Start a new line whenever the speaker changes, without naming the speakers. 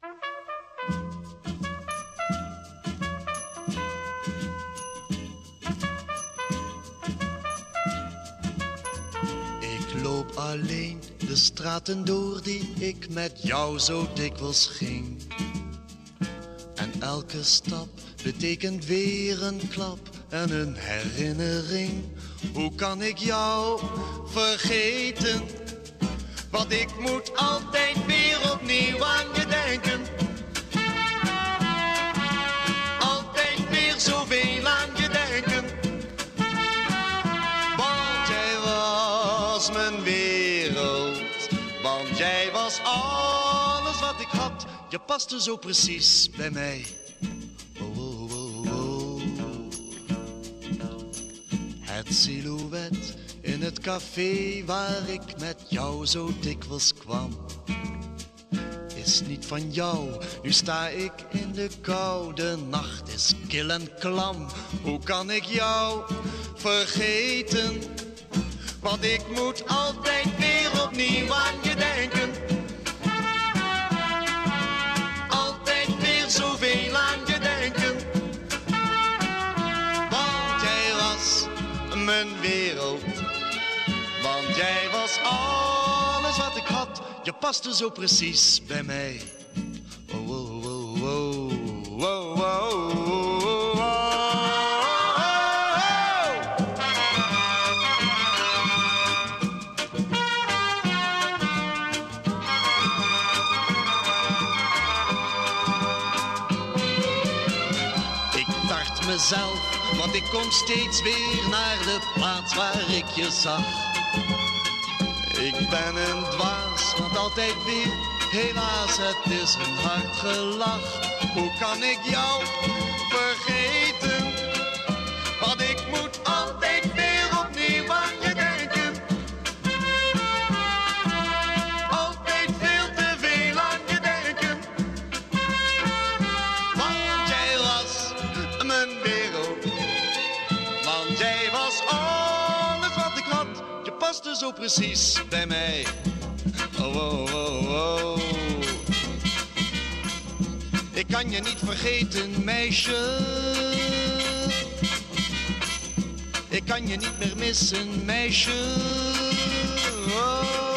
Ik loop alleen de straten door die ik met jou zo dikwijls ging. En elke stap betekent weer een klap en een herinnering. Hoe kan ik jou vergeten? Want ik moet altijd weer opnieuw aan mijn wereld. Want jij was alles wat ik had. Je paste zo precies bij mij. Oh, oh, oh. Het silhouet in het café waar ik met jou zo dikwijls kwam. Is niet van jou, nu sta ik in de kou. De nacht is kil en klam. Hoe kan ik jou vergeten? Want ik moet altijd weer opnieuw aan je denken. Altijd weer zoveel aan je denken. Want jij was mijn wereld. Want jij was alles wat ik had. Je paste zo precies bij mij. Oh, oh, oh, want ik kom steeds weer naar de plaats waar ik je zag. Ik ben een dwaas, want altijd weer, helaas, het is een hard gelach. Hoe kan ik jou jij was alles wat ik had. Je paste zo precies bij mij. Oh, oh, oh, oh. Ik kan je niet vergeten, meisje. Ik kan je niet meer missen, meisje. Oh.